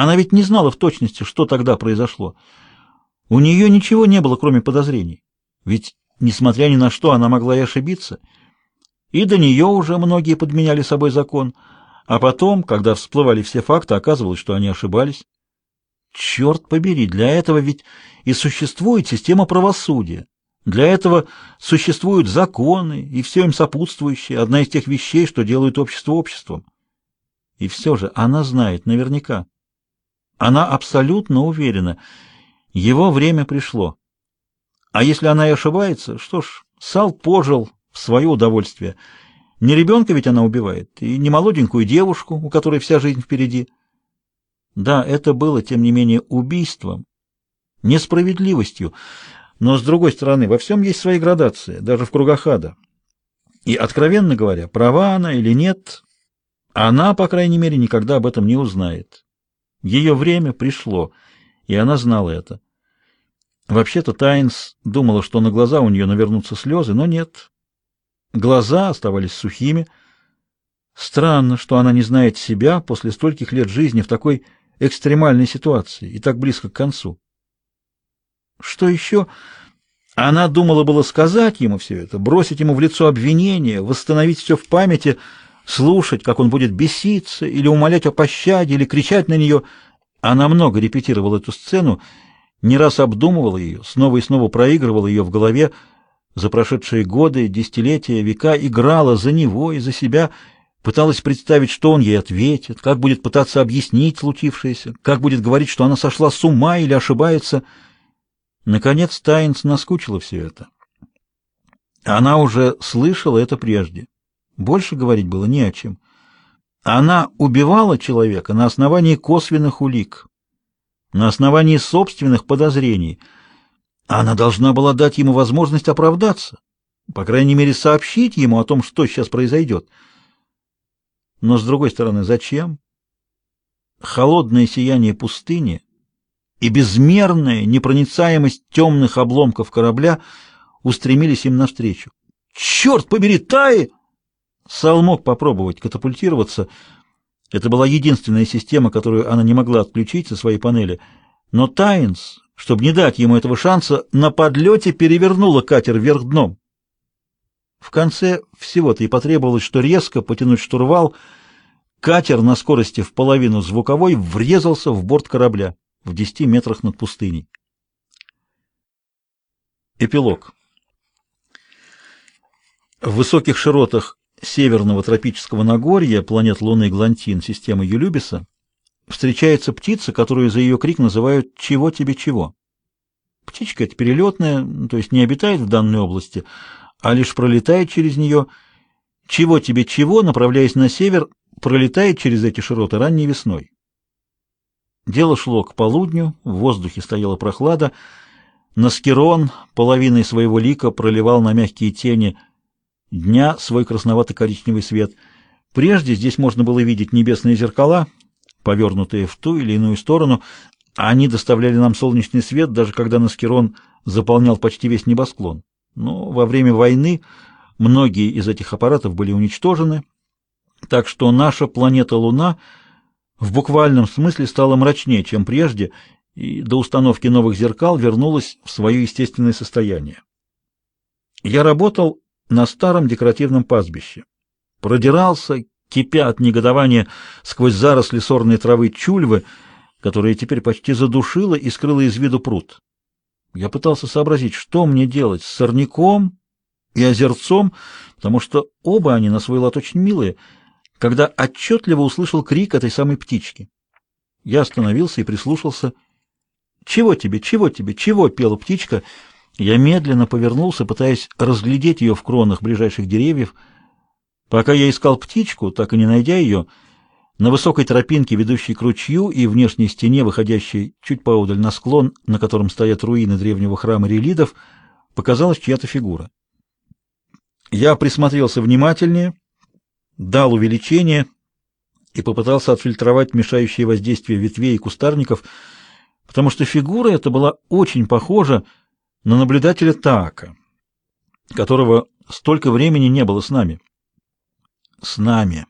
Она ведь не знала в точности, что тогда произошло. У нее ничего не было, кроме подозрений. Ведь, несмотря ни на что, она могла и ошибиться. И до нее уже многие подменяли собой закон. А потом, когда всплывали все факты, оказывалось, что они ошибались. Черт побери, для этого ведь и существует система правосудия. Для этого существуют законы и все им сопутствующее, одна из тех вещей, что делают общество обществом. И все же она знает наверняка. Она абсолютно уверена, его время пришло. А если она и ошибается, что ж, Сал пожил в свое удовольствие. Не ребенка ведь она убивает, и не молоденькую девушку, у которой вся жизнь впереди. Да, это было, тем не менее, убийством, несправедливостью, но, с другой стороны, во всем есть свои градации, даже в кругах ада. И, откровенно говоря, права она или нет, она, по крайней мере, никогда об этом не узнает. Ее время пришло, и она знала это. Вообще-то Тайнс думала, что на глаза у нее навернутся слезы, но нет. Глаза оставались сухими. Странно, что она не знает себя после стольких лет жизни в такой экстремальной ситуации и так близко к концу. Что еще? Она думала было сказать ему все это, бросить ему в лицо обвинение, восстановить все в памяти, слушать, как он будет беситься, или умолять о пощаде, или кричать на нее. Она много репетировала эту сцену, не раз обдумывала ее, снова и снова проигрывала ее в голове, за прошедшие годы, десятилетия, века играла за него и за себя, пыталась представить, что он ей ответит, как будет пытаться объяснить случившееся, как будет говорить, что она сошла с ума или ошибается — Наконец Тайнс наскучило все это. Она уже слышала это прежде. Больше говорить было не о чем. Она убивала человека на основании косвенных улик, на основании собственных подозрений. Она должна была дать ему возможность оправдаться, по крайней мере, сообщить ему о том, что сейчас произойдет. Но, с другой стороны, зачем? Холодное сияние пустыни и безмерная непроницаемость темных обломков корабля устремились им навстречу. «Черт побери, Таи!» Сал мог попробовать катапультироваться. Это была единственная система, которую она не могла отключить со своей панели. Но Тайнс, чтобы не дать ему этого шанса, на подлете перевернула катер вверх дном. В конце всего-то и потребовалось, что резко потянуть штурвал. Катер на скорости в половину звуковой врезался в борт корабля в десяти метрах над пустыней. Эпилог. В высоких широтах северного тропического Нагорья планет Луны Глантин системы Юлюбиса встречается птица, которую за ее крик называют «чего тебе чего». Птичка эта перелетная, то есть не обитает в данной области, а лишь пролетает через нее. «Чего тебе чего», направляясь на север, пролетает через эти широты ранней весной. Дело шло к полудню, в воздухе стояла прохлада. Наскерон половиной своего лика проливал на мягкие тени дня свой красновато-коричневый свет. Прежде здесь можно было видеть небесные зеркала, повернутые в ту или иную сторону. Они доставляли нам солнечный свет, даже когда Наскерон заполнял почти весь небосклон. Но во время войны многие из этих аппаратов были уничтожены, так что наша планета Луна — в буквальном смысле стало мрачнее, чем прежде, и до установки новых зеркал вернулась в свое естественное состояние. Я работал на старом декоративном пастбище. Продирался, кипя от негодования сквозь заросли сорной травы чульвы, которая теперь почти задушила и скрыла из виду пруд. Я пытался сообразить, что мне делать с сорняком и озерцом, потому что оба они на свой лад очень милые — когда отчетливо услышал крик этой самой птички. Я остановился и прислушался. «Чего тебе? Чего тебе? Чего?» — пела птичка. Я медленно повернулся, пытаясь разглядеть ее в кронах ближайших деревьев. Пока я искал птичку, так и не найдя ее, на высокой тропинке, ведущей к ручью и внешней стене, выходящей чуть поодаль на склон, на котором стоят руины древнего храма релидов, показалась чья-то фигура. Я присмотрелся внимательнее дал увеличение и попытался отфильтровать мешающие воздействие ветвей и кустарников, потому что фигура эта была очень похожа на наблюдателя Таака, которого столько времени не было с нами. С нами.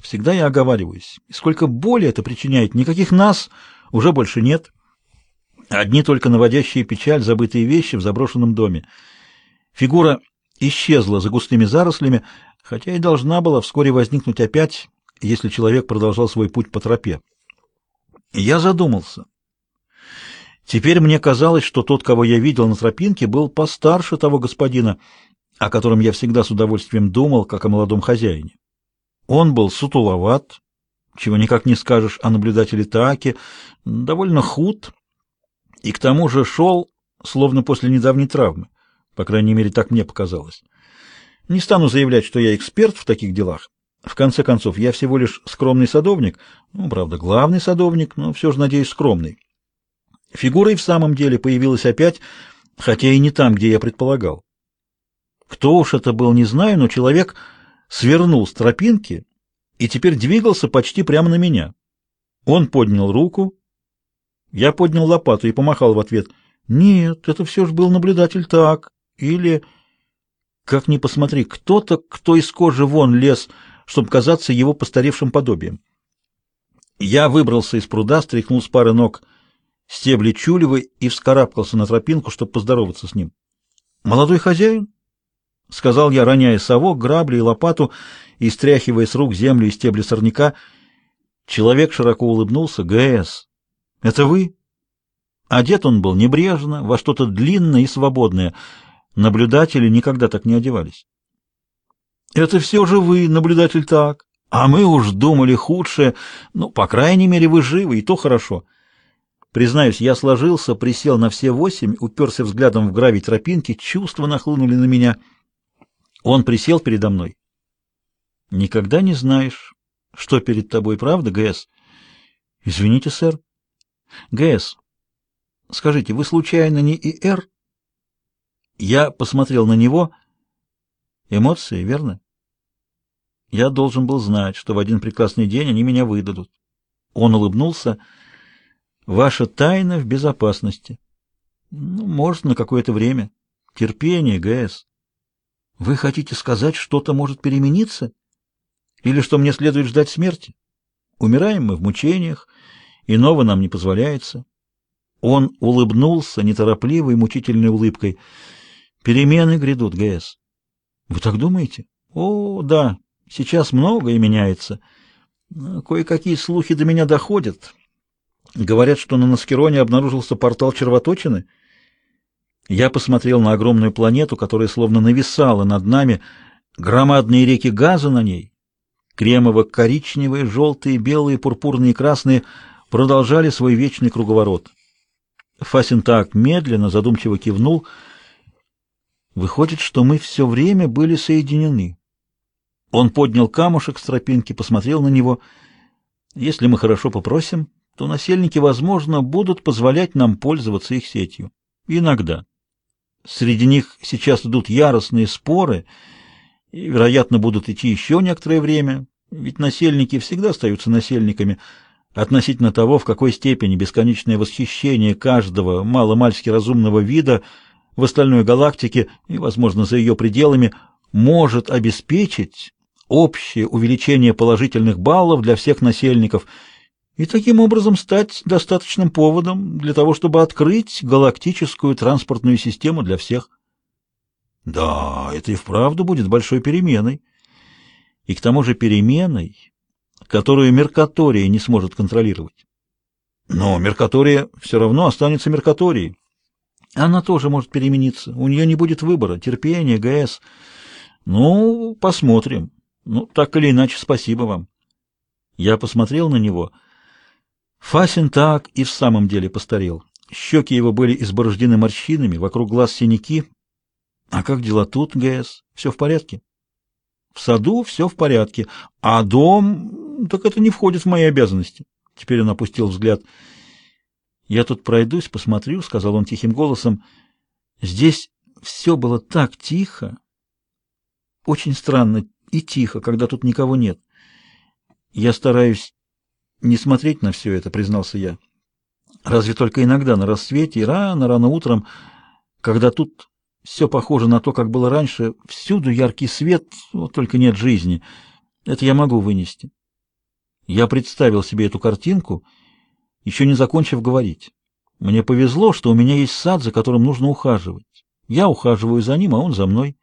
всегда я оговариваюсь. И сколько боли это причиняет, никаких нас уже больше нет. Одни только наводящие печаль забытые вещи в заброшенном доме. Фигура исчезла за густыми зарослями, хотя и должна была вскоре возникнуть опять, если человек продолжал свой путь по тропе. Я задумался. Теперь мне казалось, что тот, кого я видел на тропинке, был постарше того господина, о котором я всегда с удовольствием думал, как о молодом хозяине. Он был сутуловат, чего никак не скажешь о наблюдателе Тааки, довольно худ, и к тому же шел, словно после недавней травмы. По крайней мере, так мне показалось. Не стану заявлять, что я эксперт в таких делах. В конце концов, я всего лишь скромный садовник, ну, правда, главный садовник, но все же, надеюсь, скромный. Фигура и в самом деле появилась опять, хотя и не там, где я предполагал. Кто уж это был, не знаю, но человек свернул с тропинки и теперь двигался почти прямо на меня. Он поднял руку, я поднял лопату и помахал в ответ. Нет, это все же был наблюдатель так, или... Как ни посмотри, кто-то, кто из кожи вон лез, чтобы казаться его постаревшим подобием. Я выбрался из пруда, стряхнул с пары ног стебли чулевы и вскарабкался на тропинку, чтобы поздороваться с ним. «Молодой хозяин?» — сказал я, роняя совок, грабли и лопату и стряхивая с рук землю и стебли сорняка. Человек широко улыбнулся. «ГС, это вы?» Одет он был небрежно, во что-то длинное и свободное. Наблюдатели никогда так не одевались. «Это все же вы, наблюдатель, так. А мы уж думали худшее. Ну, по крайней мере, вы живы, и то хорошо». Признаюсь, я сложился, присел на все восемь, уперся взглядом в гравий тропинки, чувства нахлынули на меня. Он присел передо мной. Никогда не знаешь, что перед тобой, правда, ГС? Извините, сэр. ГС, скажите, вы случайно не ИР? Я посмотрел на него. Эмоции, верно? Я должен был знать, что в один прекрасный день они меня выдадут. Он улыбнулся. Ваша тайна в безопасности. Ну, может, на какое-то время. Терпение, ГС. Вы хотите сказать, что-то может перемениться? Или что мне следует ждать смерти? Умираем мы в мучениях, иного нам не позволяется. Он улыбнулся неторопливой, мучительной улыбкой. Перемены грядут, ГС. Вы так думаете? О, да, сейчас многое меняется. Кое-какие слухи до меня доходят. Говорят, что на Наскероне обнаружился портал червоточины. Я посмотрел на огромную планету, которая словно нависала над нами, громадные реки газа на ней, кремово-коричневые, желтые, белые, пурпурные и красные, продолжали свой вечный круговорот. Фасин так медленно, задумчиво кивнул. Выходит, что мы все время были соединены. Он поднял камушек с тропинки, посмотрел на него. Если мы хорошо попросим, то насельники, возможно, будут позволять нам пользоваться их сетью. Иногда. Среди них сейчас идут яростные споры, и, вероятно, будут идти еще некоторое время, ведь насельники всегда остаются насельниками, относительно того, в какой степени бесконечное восхищение каждого маломальски разумного вида в остальной галактике и, возможно, за ее пределами может обеспечить общее увеличение положительных баллов для всех насельников – и таким образом стать достаточным поводом для того, чтобы открыть галактическую транспортную систему для всех. Да, это и вправду будет большой переменой. И к тому же переменой, которую Меркатория не сможет контролировать. Но Меркатория все равно останется Меркаторией. Она тоже может перемениться. У нее не будет выбора. Терпение, ГС. Ну, посмотрим. Ну, так или иначе, спасибо вам. Я посмотрел на него — Фасин так и в самом деле постарел. Щеки его были изборождены морщинами, вокруг глаз синяки. А как дела тут, ГС? Все в порядке? В саду все в порядке, а дом... Так это не входит в мои обязанности. Теперь он опустил взгляд. «Я тут пройдусь, посмотрю», — сказал он тихим голосом. «Здесь все было так тихо. Очень странно и тихо, когда тут никого нет. Я стараюсь не смотреть на все это, признался я. Разве только иногда на рассвете и рано-рано утром, когда тут все похоже на то, как было раньше, всюду яркий свет, вот только нет жизни. Это я могу вынести. Я представил себе эту картинку, еще не закончив говорить. Мне повезло, что у меня есть сад, за которым нужно ухаживать. Я ухаживаю за ним, а он за мной.